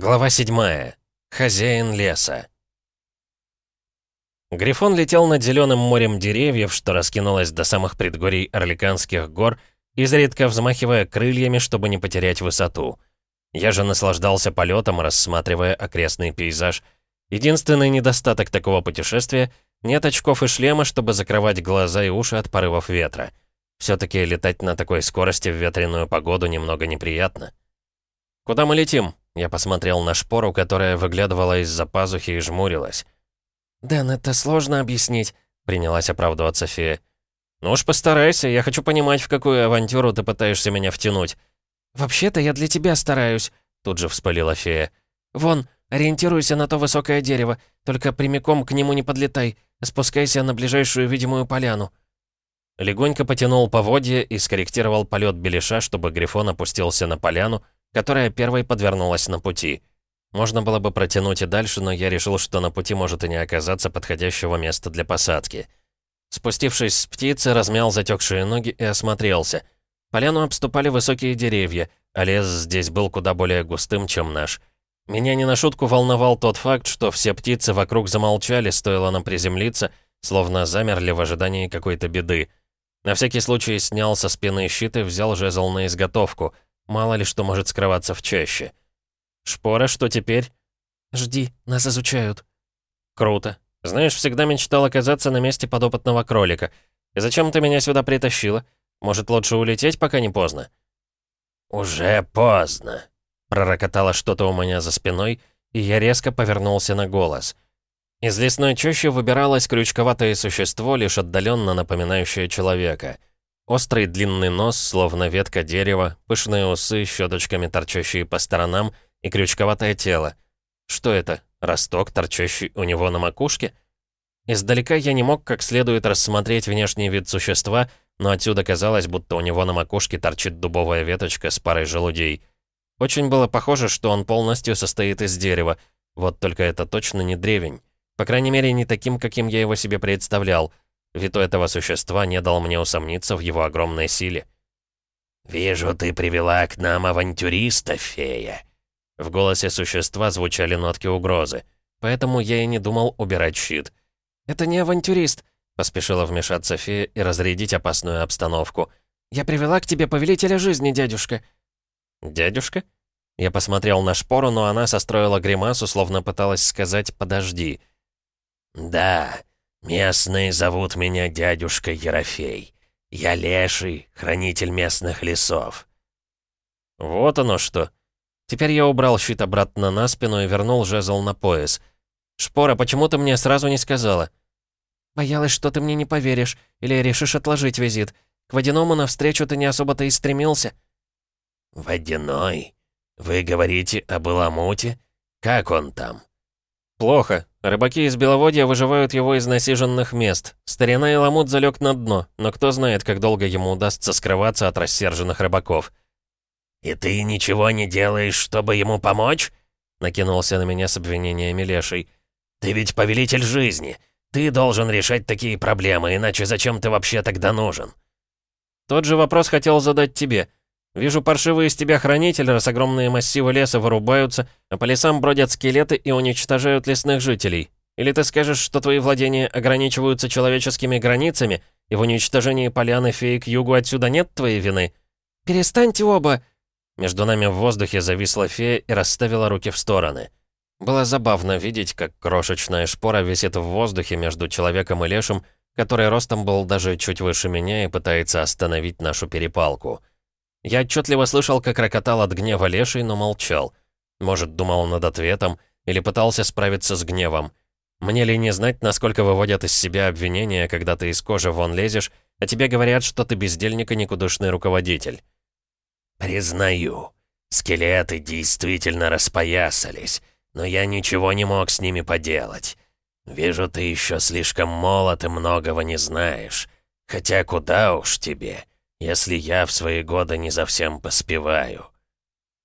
Глава 7. Хозяин леса. Грифон летел над зеленым морем деревьев, что раскинулось до самых предгорий Орликанских гор, изредка взмахивая крыльями, чтобы не потерять высоту. Я же наслаждался полетом, рассматривая окрестный пейзаж. Единственный недостаток такого путешествия — нет очков и шлема, чтобы закрывать глаза и уши от порывов ветра. Все-таки летать на такой скорости в ветреную погоду немного неприятно. «Куда мы летим?» Я посмотрел на шпору, которая выглядывала из-за пазухи и жмурилась. «Дэн, это сложно объяснить», — принялась оправдываться фея. «Ну уж постарайся, я хочу понимать, в какую авантюру ты пытаешься меня втянуть». «Вообще-то я для тебя стараюсь», — тут же вспылила фея. «Вон, ориентируйся на то высокое дерево, только прямиком к нему не подлетай, спускайся на ближайшую видимую поляну». Легонько потянул поводья и скорректировал полет беляша, чтобы Грифон опустился на поляну, которая первой подвернулась на пути. Можно было бы протянуть и дальше, но я решил, что на пути может и не оказаться подходящего места для посадки. Спустившись с птицы, размял затекшие ноги и осмотрелся. Поляну обступали высокие деревья, а лес здесь был куда более густым, чем наш. Меня не на шутку волновал тот факт, что все птицы вокруг замолчали, стоило нам приземлиться, словно замерли в ожидании какой-то беды. На всякий случай снял со спины щит и взял жезл на изготовку — Мало ли что может скрываться в чаще. Шпора, что теперь? Жди, нас изучают. Круто. Знаешь, всегда мечтал оказаться на месте подопытного кролика. И зачем ты меня сюда притащила? Может, лучше улететь, пока не поздно? «Уже поздно», — пророкотало что-то у меня за спиной, и я резко повернулся на голос. Из лесной чащи выбиралось крючковатое существо, лишь отдаленно напоминающее человека. Острый длинный нос, словно ветка дерева, пышные усы, щеточками торчащие по сторонам и крючковатое тело. Что это? Росток, торчащий у него на макушке? Издалека я не мог как следует рассмотреть внешний вид существа, но отсюда казалось, будто у него на макушке торчит дубовая веточка с парой желудей. Очень было похоже, что он полностью состоит из дерева, вот только это точно не древень. По крайней мере, не таким, каким я его себе представлял — Вид у этого существа не дал мне усомниться в его огромной силе. «Вижу, ты привела к нам авантюриста, фея». В голосе существа звучали нотки угрозы, поэтому я и не думал убирать щит. «Это не авантюрист», — поспешила вмешаться фея и разрядить опасную обстановку. «Я привела к тебе повелителя жизни, дядюшка». «Дядюшка?» Я посмотрел на шпору, но она состроила гримасу, словно пыталась сказать «подожди». «Да, «Местные зовут меня дядюшка Ерофей. Я леший, хранитель местных лесов». «Вот оно что!» Теперь я убрал щит обратно на спину и вернул жезл на пояс. «Шпора, почему ты мне сразу не сказала?» «Боялась, что ты мне не поверишь, или решишь отложить визит. К водяному навстречу ты не особо-то и стремился». «Водяной? Вы говорите об Иламуте? Как он там?» «Плохо. Рыбаки из Беловодья выживают его из насиженных мест. Старина и ломут залег на дно, но кто знает, как долго ему удастся скрываться от рассерженных рыбаков». «И ты ничего не делаешь, чтобы ему помочь?» Накинулся на меня с обвинениями Леший. «Ты ведь повелитель жизни. Ты должен решать такие проблемы, иначе зачем ты вообще тогда нужен?» «Тот же вопрос хотел задать тебе. Вижу паршивый из тебя хранитель, раз огромные массивы леса вырубаются, а по лесам бродят скелеты и уничтожают лесных жителей. Или ты скажешь, что твои владения ограничиваются человеческими границами, и в уничтожении поляны феи к югу отсюда нет твоей вины? Перестаньте оба!» Между нами в воздухе зависла фея и расставила руки в стороны. Было забавно видеть, как крошечная шпора висит в воздухе между человеком и лешим, который ростом был даже чуть выше меня и пытается остановить нашу перепалку. Я отчетливо слышал, как рокотал от гнева леший, но молчал. Может, думал над ответом или пытался справиться с гневом. Мне ли не знать, насколько выводят из себя обвинения, когда ты из кожи вон лезешь, а тебе говорят, что ты бездельник и никудышный руководитель? «Признаю, скелеты действительно распоясались, но я ничего не мог с ними поделать. Вижу, ты еще слишком молод и многого не знаешь. Хотя куда уж тебе если я в свои годы не совсем поспеваю».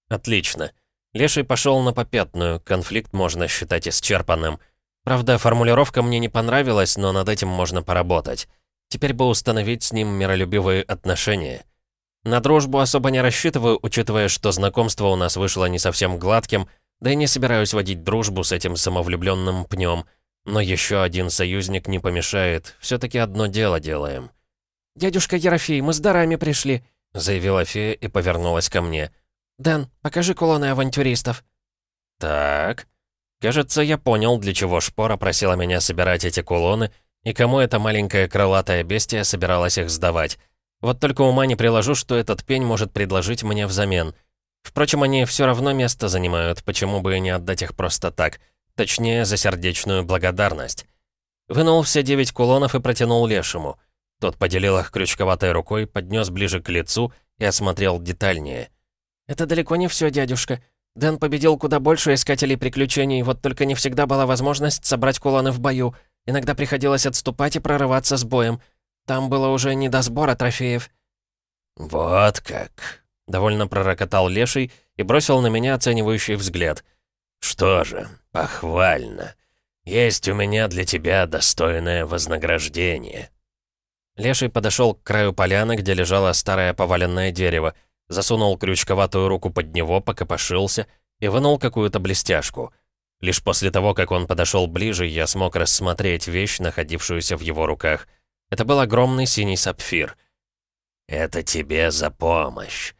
«Отлично. Леший пошел на попятную, конфликт можно считать исчерпанным. Правда, формулировка мне не понравилась, но над этим можно поработать. Теперь бы установить с ним миролюбивые отношения. На дружбу особо не рассчитываю, учитывая, что знакомство у нас вышло не совсем гладким, Да и не собираюсь водить дружбу с этим самовлюбленным пнем. Но еще один союзник не помешает. все таки одно дело делаем. «Дядюшка Ерофей, мы с дарами пришли», — заявила фея и повернулась ко мне. «Дэн, покажи кулоны авантюристов». «Так...» Кажется, я понял, для чего Шпора просила меня собирать эти кулоны, и кому эта маленькая крылатая бестия собиралась их сдавать. Вот только ума не приложу, что этот пень может предложить мне взамен. Впрочем, они все равно место занимают, почему бы и не отдать их просто так. Точнее, за сердечную благодарность. Вынул все девять кулонов и протянул лешему. Тот поделил их крючковатой рукой, поднес ближе к лицу и осмотрел детальнее. «Это далеко не все, дядюшка. Дэн победил куда больше искателей приключений, вот только не всегда была возможность собрать кулоны в бою. Иногда приходилось отступать и прорываться с боем. Там было уже не до сбора трофеев». «Вот как!» — довольно пророкотал Леший и бросил на меня оценивающий взгляд. «Что же, похвально. Есть у меня для тебя достойное вознаграждение». Леший подошел к краю поляны, где лежало старое поваленное дерево, засунул крючковатую руку под него, покопошился и вынул какую-то блестяшку. Лишь после того, как он подошел ближе, я смог рассмотреть вещь, находившуюся в его руках. Это был огромный синий сапфир. «Это тебе за помощь.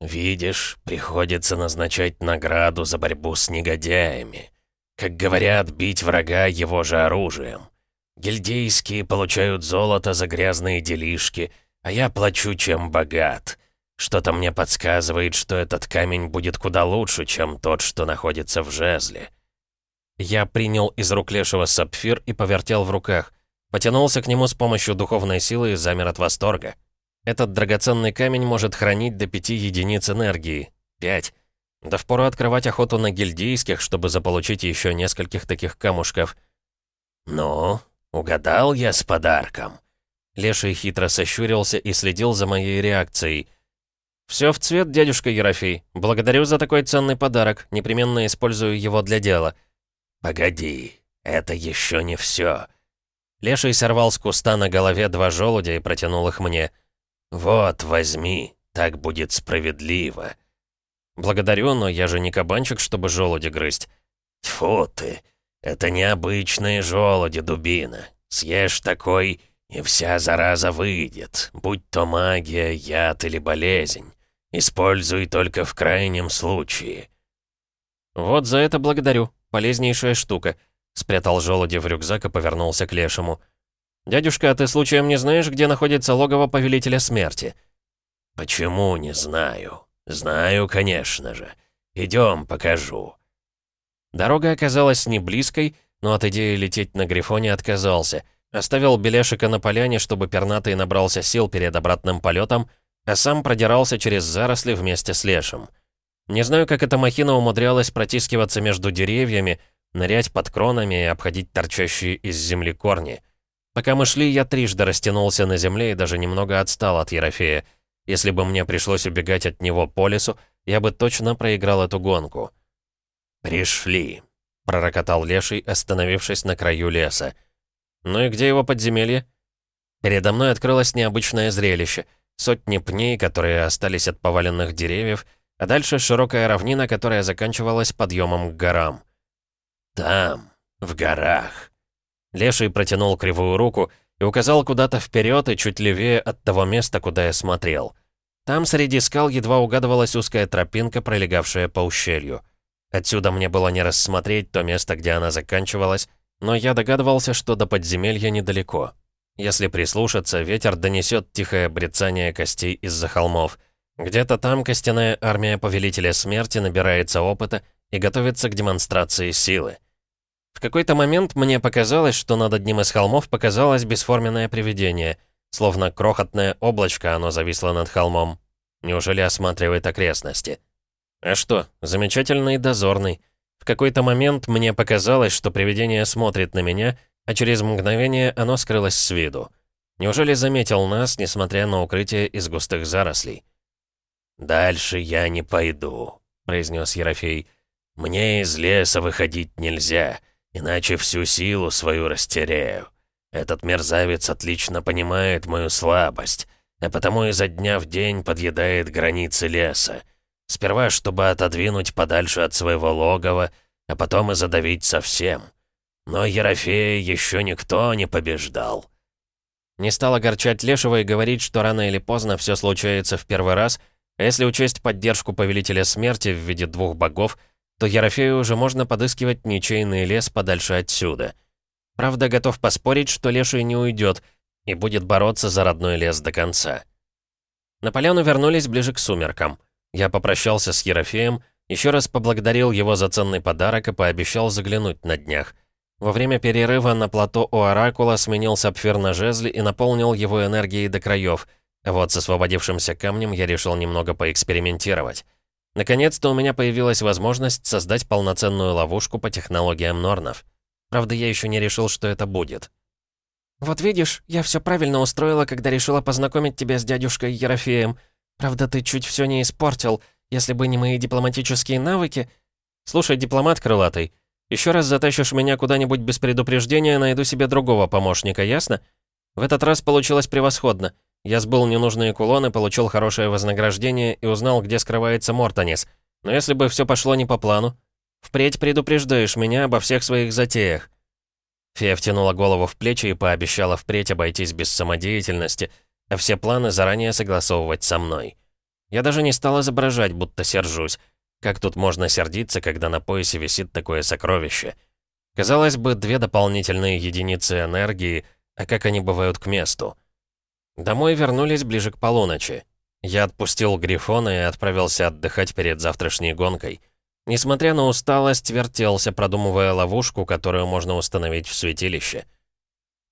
Видишь, приходится назначать награду за борьбу с негодяями. Как говорят, бить врага его же оружием. Гильдейские получают золото за грязные делишки, а я плачу, чем богат. Что-то мне подсказывает, что этот камень будет куда лучше, чем тот, что находится в жезле. Я принял из рук Лешего сапфир и повертел в руках. Потянулся к нему с помощью духовной силы и замер от восторга. Этот драгоценный камень может хранить до пяти единиц энергии. Пять. Да впору открывать охоту на гильдейских, чтобы заполучить еще нескольких таких камушков. «Ну, угадал я с подарком». Леший хитро сощурился и следил за моей реакцией. «Все в цвет, дядюшка Ерофей. Благодарю за такой ценный подарок. Непременно использую его для дела». «Погоди, это еще не все. Леший сорвал с куста на голове два желудя и протянул их мне. «Вот, возьми, так будет справедливо». «Благодарю, но я же не кабанчик, чтобы желуди грызть». «Тьфу ты, это необычные желуди, дубина. Съешь такой, и вся зараза выйдет, будь то магия, яд или болезнь. Используй только в крайнем случае». «Вот за это благодарю. Полезнейшая штука». Спрятал желуди в рюкзак и повернулся к лешему. «Дядюшка, а ты случаем не знаешь, где находится логово Повелителя Смерти?» «Почему не знаю? Знаю, конечно же. Идем, покажу». Дорога оказалась не близкой, но от идеи лететь на Грифоне отказался. Оставил Беляшика на поляне, чтобы пернатый набрался сил перед обратным полетом, а сам продирался через заросли вместе с Лешем. Не знаю, как эта махина умудрялась протискиваться между деревьями, нырять под кронами и обходить торчащие из земли корни. Пока мы шли, я трижды растянулся на земле и даже немного отстал от Ерофея. Если бы мне пришлось убегать от него по лесу, я бы точно проиграл эту гонку. «Пришли», — пророкотал Леший, остановившись на краю леса. «Ну и где его подземелье?» Передо мной открылось необычное зрелище. Сотни пней, которые остались от поваленных деревьев — а дальше широкая равнина, которая заканчивалась подъемом к горам. «Там, в горах». Леший протянул кривую руку и указал куда-то вперед и чуть левее от того места, куда я смотрел. Там среди скал едва угадывалась узкая тропинка, пролегавшая по ущелью. Отсюда мне было не рассмотреть то место, где она заканчивалась, но я догадывался, что до подземелья недалеко. Если прислушаться, ветер донесет тихое брецание костей из-за холмов — где-то там костяная армия Повелителя Смерти набирается опыта и готовится к демонстрации силы. В какой-то момент мне показалось, что над одним из холмов показалось бесформенное привидение. Словно крохотное облачко оно зависло над холмом. Неужели осматривает окрестности? А что, замечательный дозорный. В какой-то момент мне показалось, что привидение смотрит на меня, а через мгновение оно скрылось с виду. Неужели заметил нас, несмотря на укрытие из густых зарослей? «Дальше я не пойду», — произнес Ерофей. «Мне из леса выходить нельзя, иначе всю силу свою растеряю. Этот мерзавец отлично понимает мою слабость, а потому изо дня в день подъедает границы леса. Сперва, чтобы отодвинуть подальше от своего логова, а потом и задавить совсем. Но Ерофея еще никто не побеждал. Не стал огорчать Лешего и говорить, что рано или поздно все случается в первый раз, а если учесть поддержку Повелителя Смерти в виде двух богов, то Ерофею уже можно подыскивать ничейный лес подальше отсюда. Правда, готов поспорить, что Леший не уйдет и будет бороться за родной лес до конца. На поляну вернулись ближе к сумеркам. Я попрощался с Ерофеем, еще раз поблагодарил его за ценный подарок и пообещал заглянуть на днях. Во время перерыва на плато у Оракула сменил сапфир на жезле и наполнил его энергией до краев. Вот с освободившимся камнем я решил немного поэкспериментировать. Наконец-то у меня появилась возможность создать полноценную ловушку по технологиям Норнов. Правда, я еще не решил, что это будет. «Вот видишь, я все правильно устроила, когда решила познакомить тебя с дядюшкой Ерофеем. Правда, ты чуть все не испортил. Если бы не мои дипломатические навыки...» «Слушай, дипломат крылатый, еще раз затащишь меня куда-нибудь без предупреждения, найду себе другого помощника, ясно? В этот раз получилось превосходно. Я сбыл ненужные кулоны, получил хорошее вознаграждение и узнал, где скрывается Мортонис. Но если бы все пошло не по плану, впредь предупреждаешь меня обо всех своих затеях». Фея втянула голову в плечи и пообещала впредь обойтись без самодеятельности, а все планы заранее согласовывать со мной. Я даже не стал изображать, будто сержусь. Как тут можно сердиться, когда на поясе висит такое сокровище? Казалось бы, две дополнительные единицы энергии, а как они бывают к месту? Домой вернулись ближе к полуночи. Я отпустил Грифона и отправился отдыхать перед завтрашней гонкой. Несмотря на усталость, вертелся, продумывая ловушку, которую можно установить в святилище.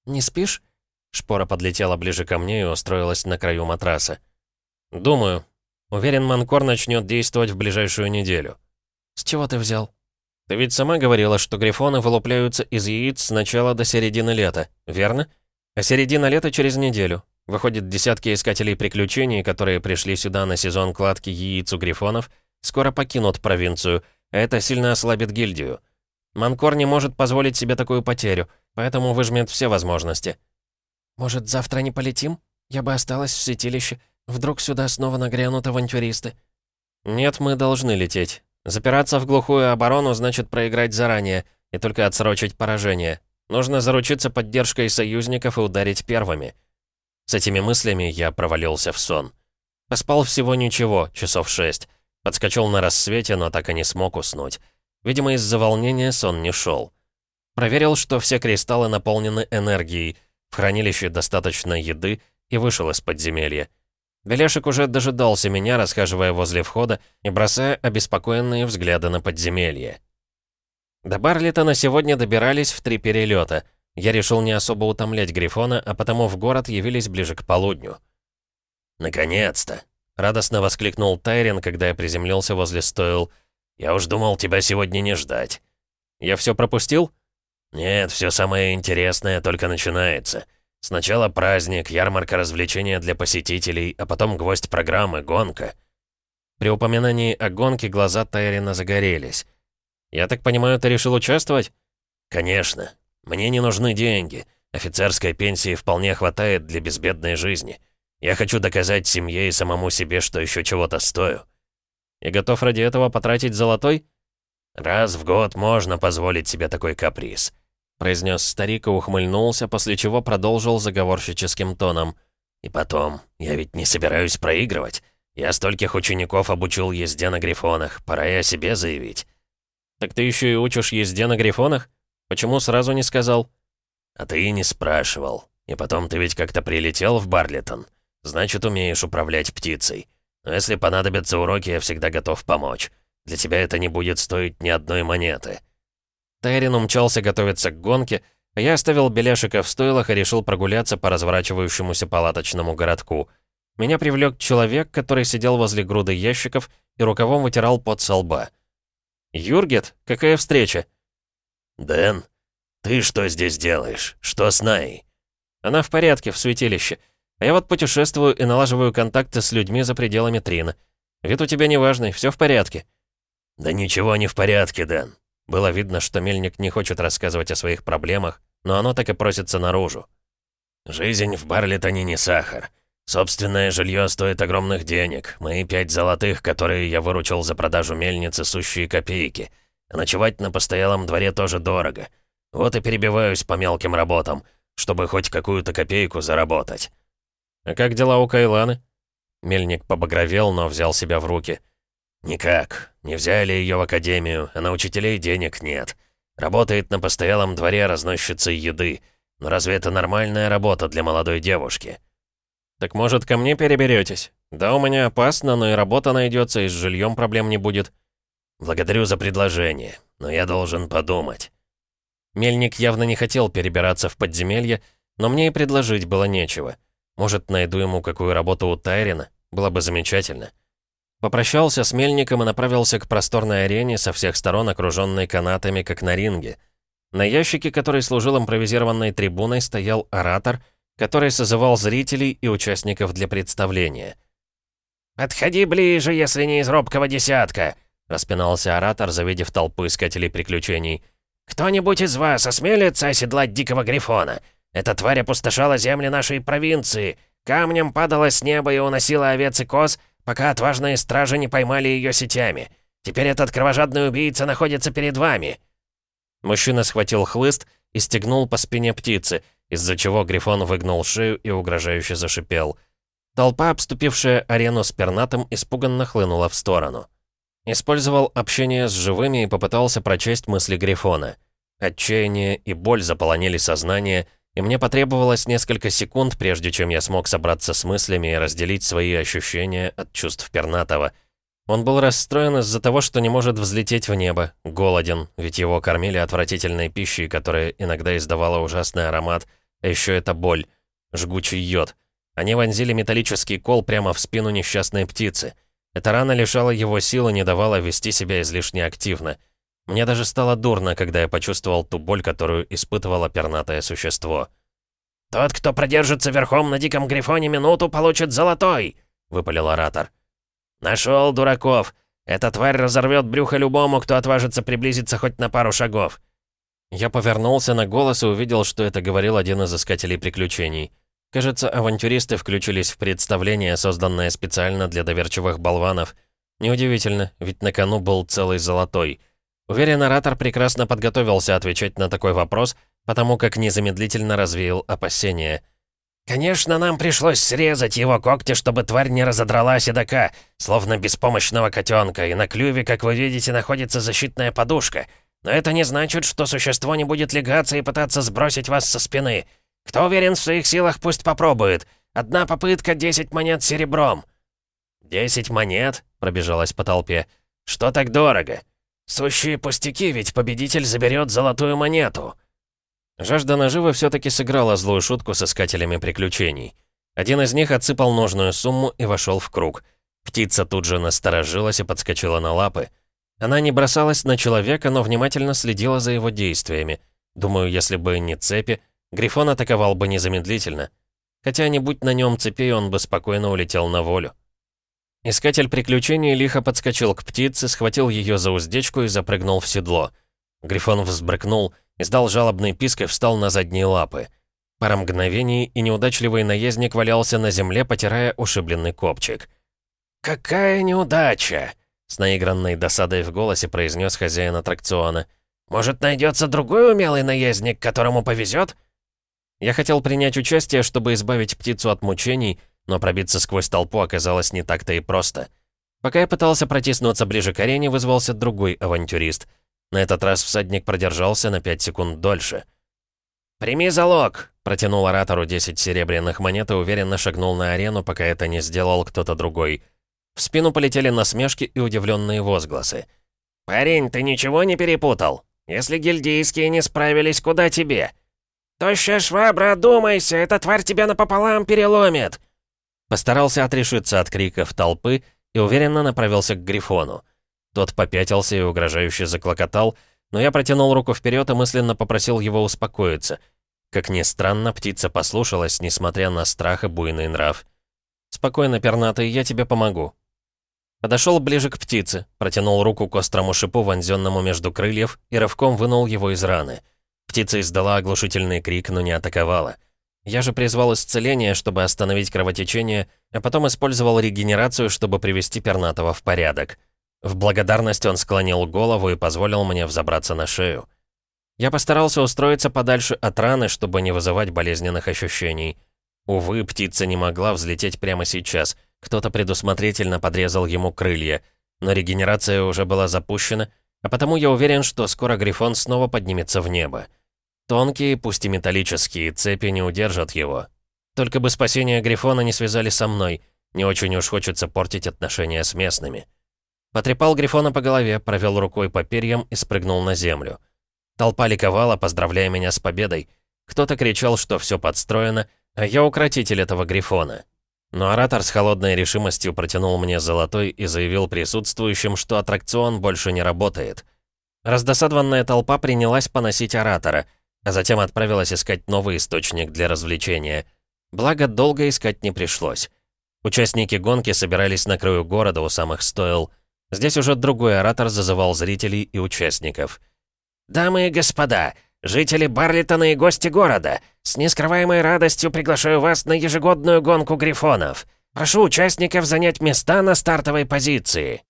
«Не спишь?» Шпора подлетела ближе ко мне и устроилась на краю матраса. «Думаю. Уверен, Манкор начнет действовать в ближайшую неделю». «С чего ты взял?» «Ты ведь сама говорила, что грифоны вылупляются из яиц с начала до середины лета, верно? А середина лета через неделю. Выходит, десятки искателей приключений, которые пришли сюда на сезон кладки яиц у грифонов, скоро покинут провинцию, а это сильно ослабит гильдию. Манкор не может позволить себе такую потерю, поэтому выжмет все возможности». «Может, завтра не полетим? Я бы осталась в святилище. Вдруг сюда снова нагрянут авантюристы?» «Нет, мы должны лететь. Запираться в глухую оборону значит проиграть заранее и только отсрочить поражение. Нужно заручиться поддержкой союзников и ударить первыми». С этими мыслями я провалился в сон. Поспал всего ничего, часов шесть. Подскочил на рассвете, но так и не смог уснуть. Видимо, из-за волнения сон не шел. Проверил, что все кристаллы наполнены энергией, в хранилище достаточно еды, и вышел из подземелья. Беляшек уже дожидался меня, расхаживая возле входа и бросая обеспокоенные взгляды на подземелье. До Барлита на сегодня добирались в три перелета — я решил не особо утомлять Грифона, а потому в город явились ближе к полудню. «Наконец-то!» — радостно воскликнул Тайрин, когда я приземлился возле стойл. «Я уж думал тебя сегодня не ждать». «Я все пропустил?» «Нет, все самое интересное только начинается. Сначала праздник, ярмарка развлечения для посетителей, а потом гвоздь программы, гонка». При упоминании о гонке глаза Тайрина загорелись. «Я так понимаю, ты решил участвовать?» «Конечно. Мне не нужны деньги. Офицерской пенсии вполне хватает для безбедной жизни. Я хочу доказать семье и самому себе, что еще чего-то стою. И готов ради этого потратить золотой? Раз в год можно позволить себе такой каприз», — произнес старик и ухмыльнулся, после чего продолжил заговорщическим тоном. «И потом, я ведь не собираюсь проигрывать. Я стольких учеников обучил езде на грифонах, пора о себе заявить». «Так ты еще и учишь езде на грифонах?» Почему сразу не сказал?» «А ты и не спрашивал. И потом ты ведь как-то прилетел в Барлитон. Значит, умеешь управлять птицей. Но если понадобятся уроки, я всегда готов помочь. Для тебя это не будет стоить ни одной монеты». Тайрин умчался готовиться к гонке, а я оставил Беляшика в стойлах и решил прогуляться по разворачивающемуся палаточному городку. Меня привлек человек, который сидел возле груды ящиков и рукавом вытирал пот со лба. «Юргет, какая встреча?» «Дэн, ты что здесь делаешь? Что с Най?» «Она в порядке, в святилище. А я вот путешествую и налаживаю контакты с людьми за пределами Трина. Вид у тебя неважный, все в порядке». «Да ничего не в порядке, Дэн». Было видно, что Мельник не хочет рассказывать о своих проблемах, но оно так и просится наружу. «Жизнь в Барлетоне не сахар. Собственное жилье стоит огромных денег. Мои пять золотых, которые я выручил за продажу мельницы, сущие копейки. А ночевать на постоялом дворе тоже дорого. Вот и перебиваюсь по мелким работам, чтобы хоть какую-то копейку заработать». «А как дела у Кайланы?» Мельник побагровел, но взял себя в руки. «Никак. Не взяли ее в академию, а на учителей денег нет. Работает на постоялом дворе разносчицей еды. Но разве это нормальная работа для молодой девушки?» «Так может, ко мне переберетесь? Да, у меня опасно, но и работа найдется, и с жильем проблем не будет». «Благодарю за предложение, но я должен подумать». Мельник явно не хотел перебираться в подземелье, но мне и предложить было нечего. Может, найду ему какую работу у Тайрина? Было бы замечательно. Попрощался с Мельником и направился к просторной арене, со всех сторон окруженной канатами, как на ринге. На ящике, который служил импровизированной трибуной, стоял оратор, который созывал зрителей и участников для представления. «Подходи ближе, если не из робкого десятка», — распинался оратор, завидев толпу искателей приключений. «Кто-нибудь из вас осмелится оседлать дикого грифона? Эта тварь опустошала земли нашей провинции, камнем падала с неба и уносила овец и коз, пока отважные стражи не поймали ее сетями. Теперь этот кровожадный убийца находится перед вами». Мужчина схватил хлыст и стегнул по спине птицы, из-за чего Грифон выгнул шею и угрожающе зашипел. Толпа, обступившая арену с пернатым, испуганно хлынула в сторону. Использовал общение с живыми и попытался прочесть мысли Грифона. Отчаяние и боль заполонили сознание, и мне потребовалось несколько секунд, прежде чем я смог собраться с мыслями и разделить свои ощущения от чувств Пернатова. Он был расстроен из-за того, что не может взлететь в небо, голоден, ведь его кормили отвратительной пищей, которая иногда издавала ужасный аромат, а еще это боль, жгучий йод. Они вонзили металлический кол прямо в спину несчастной птицы. Эта рана лишала его сил и не давала вести себя излишне активно. Мне даже стало дурно, когда я почувствовал ту боль, которую испытывало пернатое существо. «Тот, кто продержится верхом на диком грифоне минуту, получит золотой!» — выпалил оратор. «Нашел, дураков! Эта тварь разорвет брюхо любому, кто отважится приблизиться хоть на пару шагов!» Я повернулся на голос и увидел, что это говорил один из искателей приключений. Кажется, авантюристы включились в представление, созданное специально для доверчивых болванов. Неудивительно, ведь на кону был целый золотой — Уверен, оратор прекрасно подготовился отвечать на такой вопрос, потому как незамедлительно развеял опасения. «Конечно, нам пришлось срезать его когти, чтобы тварь не разодрала седока, словно беспомощного котенка, и на клюве, как вы видите, находится защитная подушка. Но это не значит, что существо не будет легаться и пытаться сбросить вас со спины. Кто уверен в своих силах, пусть попробует. Одна попытка — 10 монет серебром». «Десять монет?» — пробежалась по толпе. «Что так дорого?» «Сущие пустяки, ведь победитель заберет золотую монету!» Жажда наживы все-таки сыграла злую шутку с искателями приключений. Один из них отсыпал нужную сумму и вошел в круг. Птица тут же насторожилась и подскочила на лапы. Она не бросалась на человека, но внимательно следила за его действиями. Думаю, если бы не цепи, Грифон атаковал бы незамедлительно. Хотя, не будь на нем цепей, он бы спокойно улетел на волю. Искатель приключений лихо подскочил к птице, схватил ее за уздечку и запрыгнул в седло. Грифон взбрыкнул, издал жалобный писк и встал на задние лапы. Пара мгновений, и неудачливый наездник валялся на земле, потирая ушибленный копчик. «Какая неудача!» — с наигранной досадой в голосе произнес хозяин аттракциона. «Может, найдется другой умелый наездник, которому повезет?» Я хотел принять участие, чтобы избавить птицу от мучений, но пробиться сквозь толпу оказалось не так-то и просто. Пока я пытался протиснуться ближе к арене, вызвался другой авантюрист. На этот раз всадник продержался на 5 секунд дольше. «Прими залог!» — протянул оратору 10 серебряных монет и уверенно шагнул на арену, пока это не сделал кто-то другой. В спину полетели насмешки и удивленные возгласы. «Парень, ты ничего не перепутал? Если гильдейские не справились, куда тебе?» «Тощая швабра, одумайся, эта тварь тебя напополам переломит!» Постарался отрешиться от криков толпы и уверенно направился к Грифону. Тот попятился и угрожающе заклокотал, но я протянул руку вперед и мысленно попросил его успокоиться. Как ни странно, птица послушалась, несмотря на страх и буйный нрав. «Спокойно, пернатый, я тебе помогу». Подошел ближе к птице, протянул руку к острому шипу, вонзенному между крыльев, и рывком вынул его из раны. Птица издала оглушительный крик, но не атаковала. Я же призвал исцеление, чтобы остановить кровотечение, а потом использовал регенерацию, чтобы привести пернатого в порядок. В благодарность он склонил голову и позволил мне взобраться на шею. Я постарался устроиться подальше от раны, чтобы не вызывать болезненных ощущений. Увы, птица не могла взлететь прямо сейчас. Кто-то предусмотрительно подрезал ему крылья. Но регенерация уже была запущена, а потому я уверен, что скоро Грифон снова поднимется в небо. Тонкие, пусть и металлические, цепи не удержат его. Только бы спасение Грифона не связали со мной. Не очень уж хочется портить отношения с местными. Потрепал Грифона по голове, провел рукой по перьям и спрыгнул на землю. Толпа ликовала, поздравляя меня с победой. Кто-то кричал, что все подстроено, а я укротитель этого Грифона. Но оратор с холодной решимостью протянул мне золотой и заявил присутствующим, что аттракцион больше не работает. Раздосадованная толпа принялась поносить оратора — а затем отправилась искать новый источник для развлечения. Благо, долго искать не пришлось. Участники гонки собирались на краю города у самых стоил. Здесь уже другой оратор зазывал зрителей и участников. «Дамы и господа, жители Барлитона и гости города, с нескрываемой радостью приглашаю вас на ежегодную гонку грифонов. Прошу участников занять места на стартовой позиции».